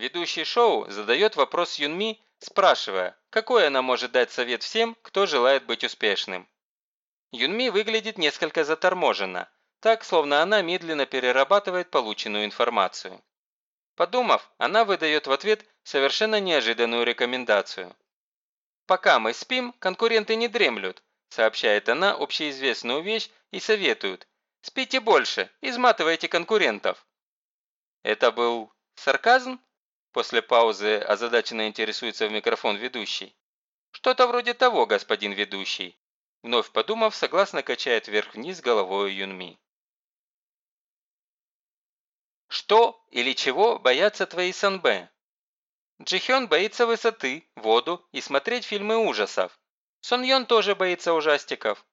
Ведущий шоу задает вопрос Юнми, спрашивая, какой она может дать совет всем, кто желает быть успешным. Юнми выглядит несколько заторможенно, так, словно она медленно перерабатывает полученную информацию. Подумав, она выдает в ответ совершенно неожиданную рекомендацию. «Пока мы спим, конкуренты не дремлют», сообщает она общеизвестную вещь и советует. «Спите больше, изматывайте конкурентов». Это был сарказм? После паузы озадаченно интересуется в микрофон ведущий. «Что-то вроде того, господин ведущий». Вновь подумав, согласно качает вверх-вниз головой Юнми. Что или чего боятся твои санбэ? Джихён боится высоты, воду и смотреть фильмы ужасов. Сон тоже боится ужастиков.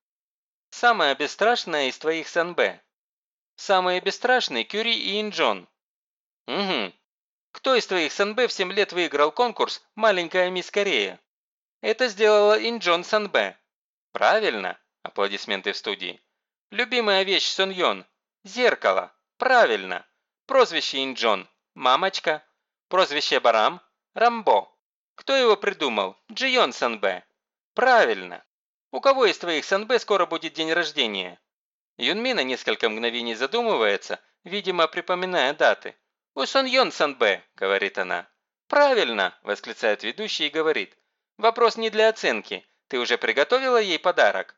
Самая бесстрашная из твоих санбэ. Самые бесстрашные Кюри и Инджон. Угу. Кто из твоих санбэ в 7 лет выиграл конкурс «Маленькая мисс Корея»? Это сделала Инджон Санбэ. Правильно. Аплодисменты в студии. Любимая вещь Сон Йон. Зеркало. Правильно. Прозвище Инджон – Мамочка. Прозвище Барам – Рамбо. Кто его придумал? Джион Санбэ. Правильно. У кого из твоих Санбэ скоро будет день рождения? Юнми на несколько мгновений задумывается, видимо, припоминая даты. «У Сон Йон Санбэ», – говорит она. «Правильно», – восклицает ведущий и говорит. «Вопрос не для оценки. Ты уже приготовила ей подарок?»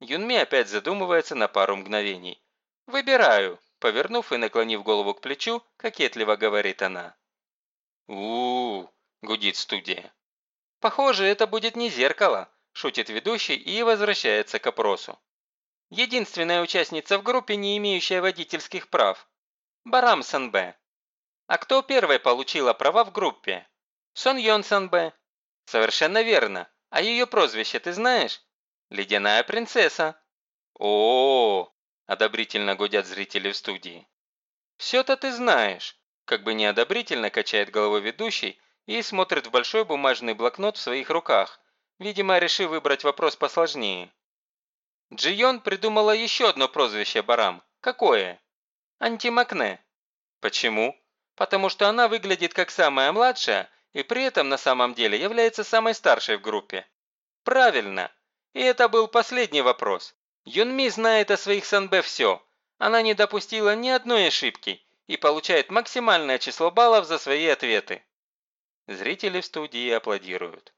Юнми опять задумывается на пару мгновений. «Выбираю. Повернув и наклонив голову к плечу, кокетливо говорит она. у у, -у гудит студия. «Похоже, это будет не зеркало», – шутит ведущий и возвращается к опросу. Единственная участница в группе, не имеющая водительских прав. Барам Санбэ. А кто первой получила права в группе? Сон Йон Санбэ. Совершенно верно. А ее прозвище ты знаешь? Ледяная принцесса. О, -о, -о одобрительно гудят зрители в студии. «Все-то ты знаешь», – как бы неодобрительно качает головой ведущий и смотрит в большой бумажный блокнот в своих руках, видимо, решив выбрать вопрос посложнее. Джион придумала еще одно прозвище Барам. Какое? Антимакне. Почему? Потому что она выглядит как самая младшая и при этом на самом деле является самой старшей в группе. Правильно. И это был последний вопрос. Юнми знает о своих санбэ все. Она не допустила ни одной ошибки и получает максимальное число баллов за свои ответы. Зрители в студии аплодируют.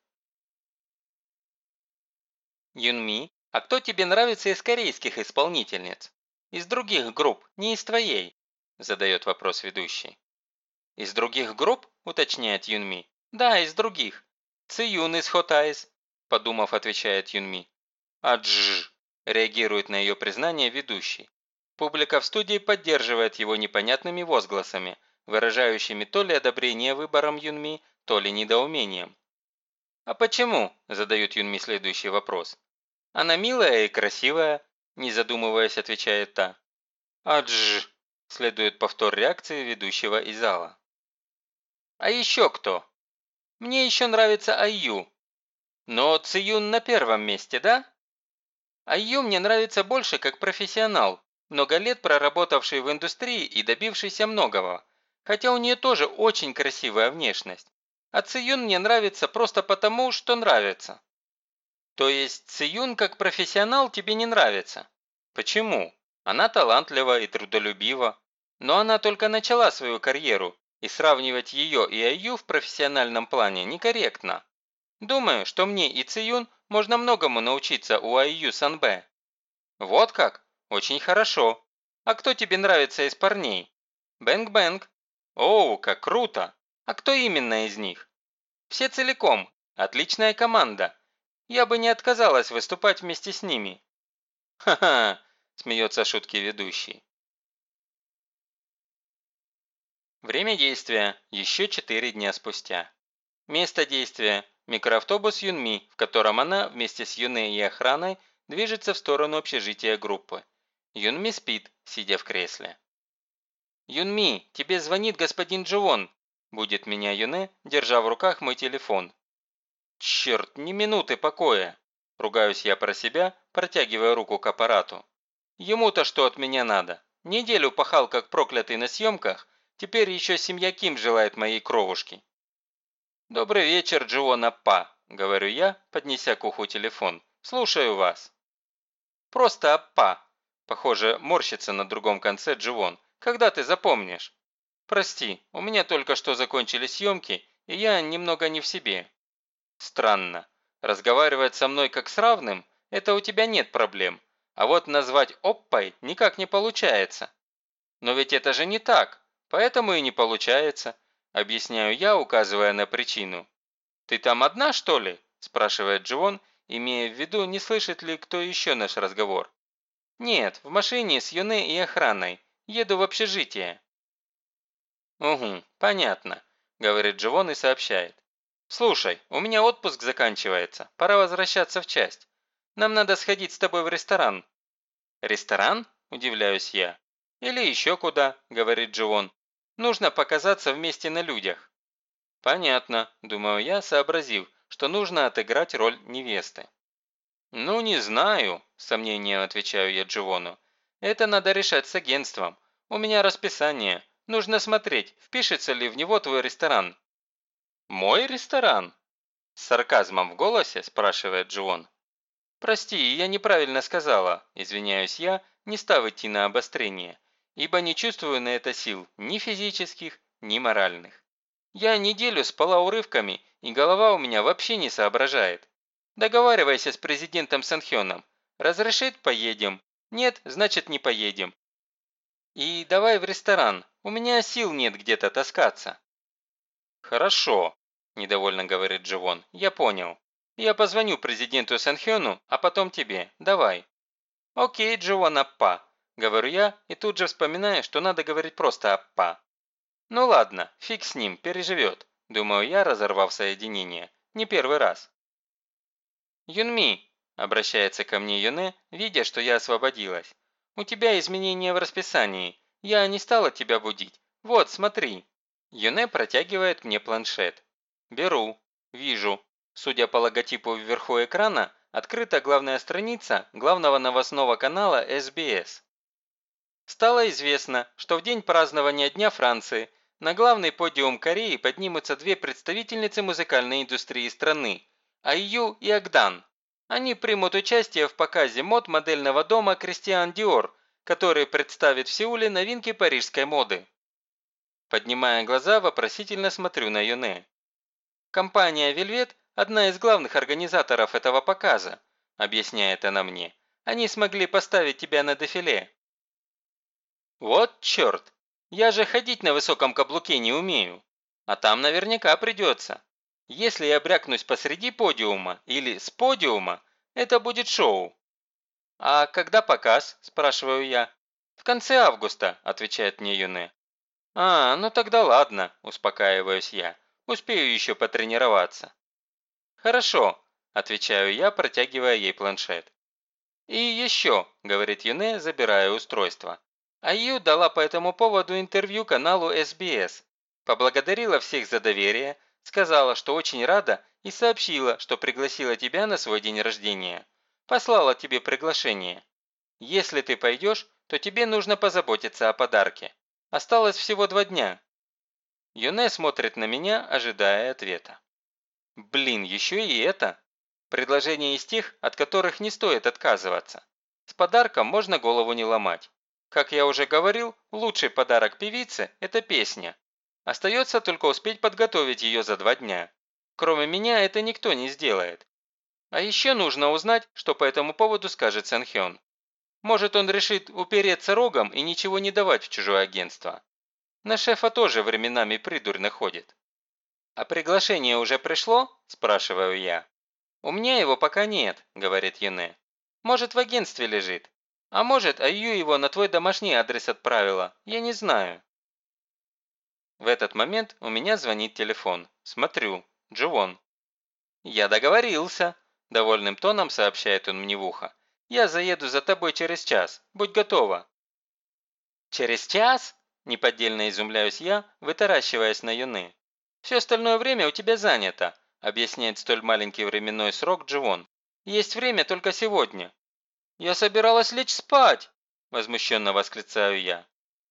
Юнми, а кто тебе нравится из корейских исполнительниц? Из других групп, не из твоей? Задает вопрос ведущий. Из других групп? Уточняет Юнми. Да, из других. Циюн из Хотайс. Подумав, отвечает Юнми. Адж. Реагирует на ее признание ведущий. Публика в студии поддерживает его непонятными возгласами, выражающими то ли одобрение выбором Юнми, то ли недоумением. «А почему?» – задают Юнми следующий вопрос. «Она милая и красивая», – не задумываясь, отвечает та. «Адж!» – следует повтор реакции ведущего из зала. «А еще кто?» «Мне еще нравится Айю». «Но Циюн на первом месте, да?» Айю мне нравится больше как профессионал, много лет проработавший в индустрии и добившийся многого. Хотя у нее тоже очень красивая внешность. А Циюн мне нравится просто потому, что нравится. То есть Циюн как профессионал тебе не нравится? Почему? Она талантлива и трудолюбива. Но она только начала свою карьеру, и сравнивать ее и Айю в профессиональном плане некорректно. Думаю, что мне и Циюн можно многому научиться у Айю Санбэ». «Вот как? Очень хорошо. А кто тебе нравится из парней?» «Бэнк-бэнк». «Оу, как круто! А кто именно из них?» «Все целиком. Отличная команда. Я бы не отказалась выступать вместе с ними». «Ха-ха!» – смеется шутки ведущий. Время действия – еще четыре дня спустя. Место действия Микроавтобус Юнми, в котором она вместе с Юне и охраной движется в сторону общежития группы. Юнми спит, сидя в кресле. «Юнми, тебе звонит господин Дживон», – будет меня Юне, держа в руках мой телефон. «Черт, ни минуты покоя!» – ругаюсь я про себя, протягивая руку к аппарату. «Ему-то что от меня надо? Неделю пахал как проклятый на съемках, Теперь еще семья Ким желает моей кровушки. «Добрый вечер, Джион Аппа», – говорю я, поднеся к уху телефон. «Слушаю вас». «Просто Аппа», – похоже, морщится на другом конце Дживон. «Когда ты запомнишь?» «Прости, у меня только что закончились съемки, и я немного не в себе». «Странно. Разговаривать со мной как с равным – это у тебя нет проблем, а вот назвать Оппой никак не получается». «Но ведь это же не так, поэтому и не получается», – объясняю я, указывая на причину. «Ты там одна, что ли?» – спрашивает Дживон, имея в виду, не слышит ли кто еще наш разговор. «Нет, в машине с Юне и охраной. Еду в общежитие». «Угу, понятно», – говорит Дживон и сообщает. «Слушай, у меня отпуск заканчивается. Пора возвращаться в часть. Нам надо сходить с тобой в ресторан». «Ресторан?» – удивляюсь я. «Или еще куда», – говорит Дживон. «Нужно показаться вместе на людях». «Понятно», – думаю я, сообразив, что нужно отыграть роль невесты. «Ну, не знаю», – с сомнением отвечаю я Дживону. «Это надо решать с агентством. У меня расписание. Нужно смотреть, впишется ли в него твой ресторан». «Мой ресторан?» С сарказмом в голосе спрашивает Дживон. «Прости, я неправильно сказала», – извиняюсь я, не став идти на обострение, ибо не чувствую на это сил ни физических, ни моральных. Я неделю спала урывками, и голова у меня вообще не соображает. Договаривайся с президентом Санхёном. Разрешит – поедем. Нет, значит не поедем. И давай в ресторан. У меня сил нет где-то таскаться. Хорошо, недовольно говорит Дживон. Я понял. Я позвоню президенту Санхёну, а потом тебе. Давай. Окей, Дживон Аппа, говорю я и тут же вспоминаю, что надо говорить просто Аппа. Ну ладно, фиг с ним, переживет, думаю я, разорвав соединение. Не первый раз. «Юнми», – обращается ко мне Юне, видя, что я освободилась. «У тебя изменения в расписании. Я не стала тебя будить. Вот, смотри». Юне протягивает мне планшет. Беру. Вижу. Судя по логотипу вверху экрана, открыта главная страница главного новостного канала СБС. Стало известно, что в день празднования Дня Франции на главный подиум Кореи поднимутся две представительницы музыкальной индустрии страны Айю и Агдан. Они примут участие в показе мод модельного дома Кристиан Диор, который представит в Сеуле новинки парижской моды. Поднимая глаза, вопросительно смотрю на Юне. Компания «Вельвет» – одна из главных организаторов этого показа, объясняет она мне. Они смогли поставить тебя на дефиле. Вот черт! Я же ходить на высоком каблуке не умею. А там наверняка придется. Если я брякнусь посреди подиума или с подиума, это будет шоу. «А когда показ?» – спрашиваю я. «В конце августа», – отвечает мне Юне. «А, ну тогда ладно», – успокаиваюсь я. «Успею еще потренироваться». «Хорошо», – отвечаю я, протягивая ей планшет. «И еще», – говорит Юне, забирая устройство. Аю дала по этому поводу интервью каналу SBS. Поблагодарила всех за доверие, Сказала, что очень рада и сообщила, что пригласила тебя на свой день рождения. Послала тебе приглашение. Если ты пойдешь, то тебе нужно позаботиться о подарке. Осталось всего два дня». Юне смотрит на меня, ожидая ответа. «Блин, еще и это!» Предложение из тех, от которых не стоит отказываться. С подарком можно голову не ломать. Как я уже говорил, лучший подарок певице – это песня. Остается только успеть подготовить ее за два дня. Кроме меня это никто не сделает. А еще нужно узнать, что по этому поводу скажет Сэнхён. Может он решит упереться рогом и ничего не давать в чужое агентство. На шефа тоже временами придурь находит. «А приглашение уже пришло?» – спрашиваю я. «У меня его пока нет», – говорит Юне. «Может, в агентстве лежит. А может, Аю его на твой домашний адрес отправила. Я не знаю». В этот момент у меня звонит телефон. Смотрю. Дживон. «Я договорился», – довольным тоном сообщает он мне в ухо. «Я заеду за тобой через час. Будь готова». «Через час?» – неподдельно изумляюсь я, вытаращиваясь на юны. «Все остальное время у тебя занято», – объясняет столь маленький временной срок Дживон. «Есть время только сегодня». «Я собиралась лечь спать!» – возмущенно восклицаю я.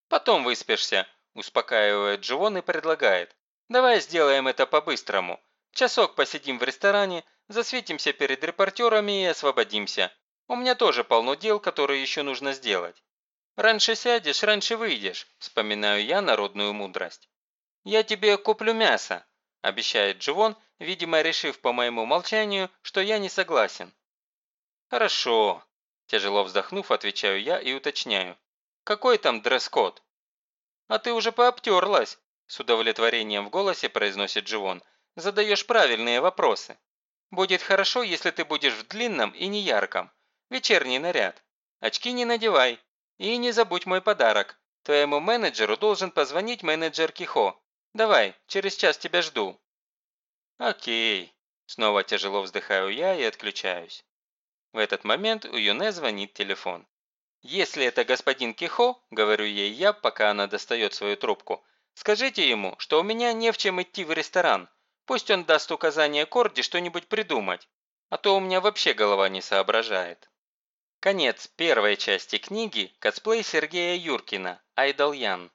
«Потом выспишься», успокаивает Дживон и предлагает. «Давай сделаем это по-быстрому. Часок посидим в ресторане, засветимся перед репортерами и освободимся. У меня тоже полно дел, которые еще нужно сделать. Раньше сядешь, раньше выйдешь», вспоминаю я народную мудрость. «Я тебе куплю мясо», обещает Дживон, видимо, решив по моему молчанию, что я не согласен. «Хорошо», – тяжело вздохнув, отвечаю я и уточняю. «Какой там дресс-код?» «А ты уже пообтерлась», – с удовлетворением в голосе произносит Дживон. «Задаешь правильные вопросы. Будет хорошо, если ты будешь в длинном и неярком. Вечерний наряд. Очки не надевай. И не забудь мой подарок. Твоему менеджеру должен позвонить менеджер Кихо. Давай, через час тебя жду». «Окей». Снова тяжело вздыхаю я и отключаюсь. В этот момент у Юне звонит телефон. «Если это господин Кихо, – говорю ей я, пока она достает свою трубку, – скажите ему, что у меня не в чем идти в ресторан. Пусть он даст указание Корди что-нибудь придумать, а то у меня вообще голова не соображает». Конец первой части книги «Косплей Сергея Юркина. Айдол Ян».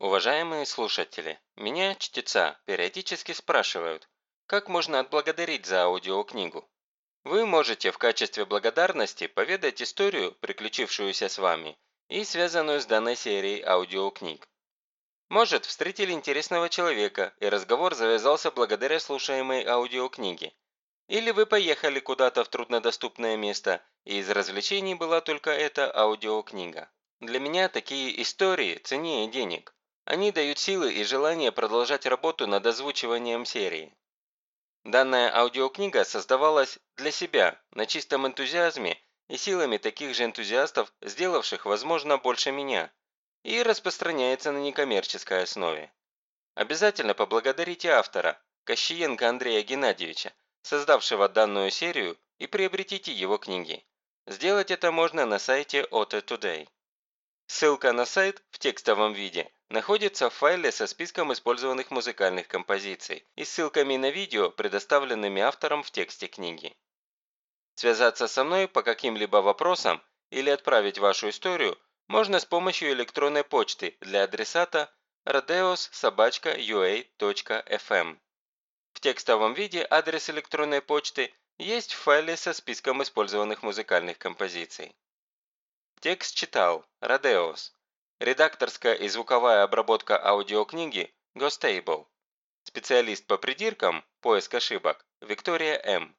Уважаемые слушатели, меня, чтеца, периодически спрашивают, как можно отблагодарить за аудиокнигу. Вы можете в качестве благодарности поведать историю, приключившуюся с вами, и связанную с данной серией аудиокниг. Может, встретили интересного человека, и разговор завязался благодаря слушаемой аудиокниге. Или вы поехали куда-то в труднодоступное место, и из развлечений была только эта аудиокнига. Для меня такие истории ценнее денег. Они дают силы и желание продолжать работу над озвучиванием серии. Данная аудиокнига создавалась для себя, на чистом энтузиазме и силами таких же энтузиастов, сделавших, возможно, больше меня, и распространяется на некоммерческой основе. Обязательно поблагодарите автора, Кощиенко Андрея Геннадьевича, создавшего данную серию, и приобретите его книги. Сделать это можно на сайте OT Today. Ссылка на сайт в текстовом виде находится в файле со списком использованных музыкальных композиций и ссылками на видео, предоставленными автором в тексте книги. Связаться со мной по каким-либо вопросам или отправить вашу историю можно с помощью электронной почты для адресата rodeos.ua.fm. В текстовом виде адрес электронной почты есть в файле со списком использованных музыкальных композиций. Текст читал Rodeos. Редакторская и звуковая обработка аудиокниги Gostable. Специалист по придиркам, поиск ошибок, Виктория М.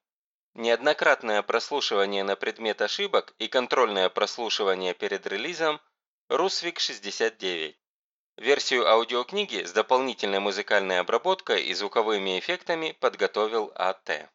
Неоднократное прослушивание на предмет ошибок и контрольное прослушивание перед релизом Русвик 69. Версию аудиокниги с дополнительной музыкальной обработкой и звуковыми эффектами подготовил АТ.